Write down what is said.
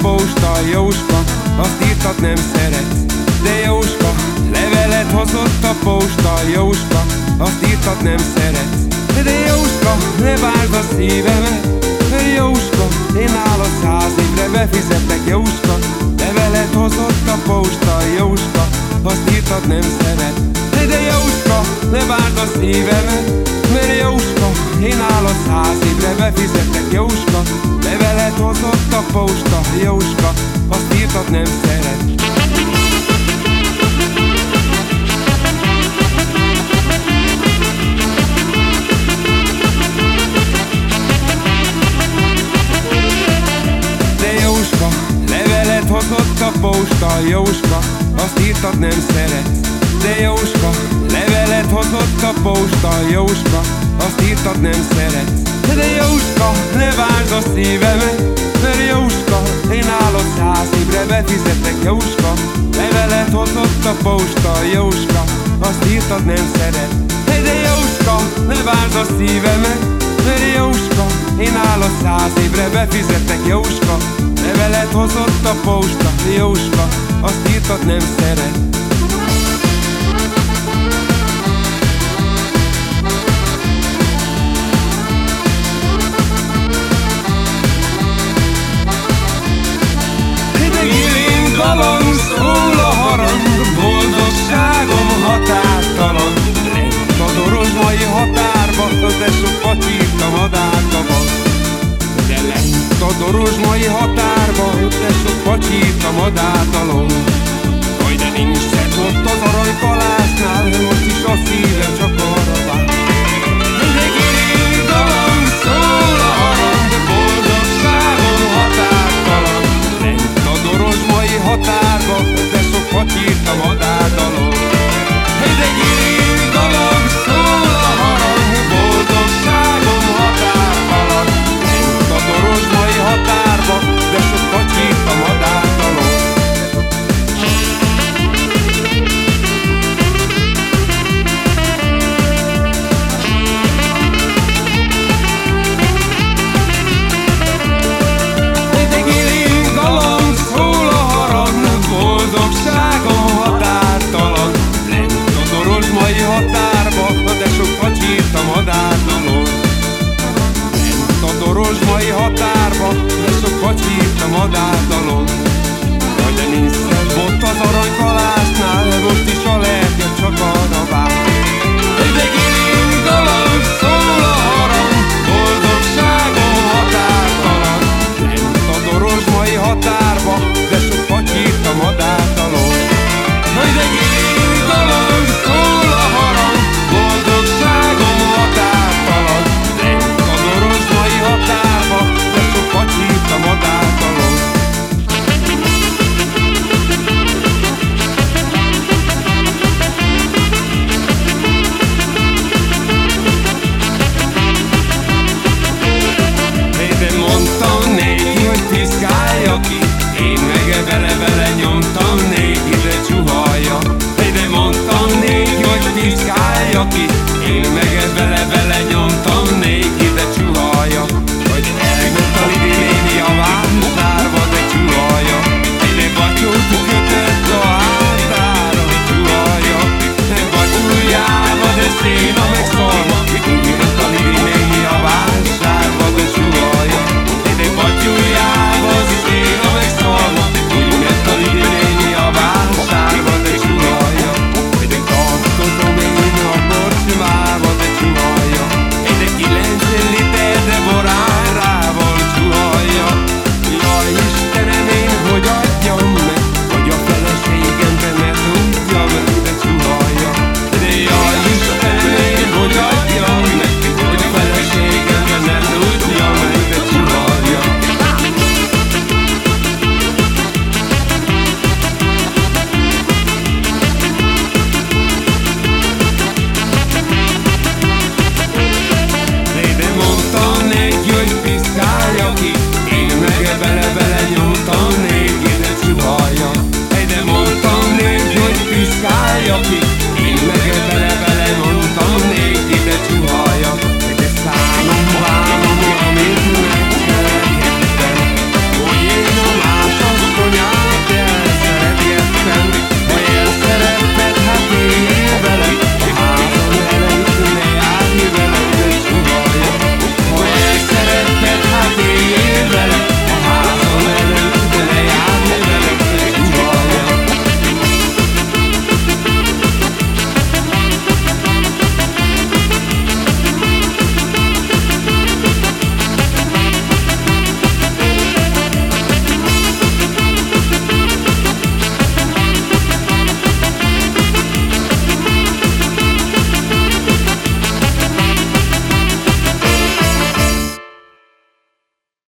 posta, Jóska, azt írtad nem szeretsz. De Jóska, levelet hozott a posta, Jóska, azt írtad nem szeretsz. De Jóska, ne várd a szívemet, Jóska, én áll a száz évre befizetek, Jóska, levelet hozott a posta, Jóska, azt írtad nem szeret. De Jóska, ne várd a szívemet, mert Jóska, én áll a száz évre befizetek, Jóska, levelet hozott a posta, Jóska, azt írtad nem szeret. De Jóska, levelet hozott a posta, Jóska, azt írtad nem szeretsz. De Jóska, levelet hozott a posta, Jóska, azt írtad nem szeretsz. De Jóska, ne várd a szívemet, mert Jóska, én állok száz évre befizetek, Jóska, levelet hozott a posta, Jóska, azt írtad nem szeret. De Jóska, ne várd a szívemet, mert Jóska, én állok száz évre befizetek, Jóska, levelet hozott a posta, Jóska, azt írtad nem szeret. hazai határba, de sok vagy hívna madár dalon. Vagy a nincs szebb, ott az aranykalász,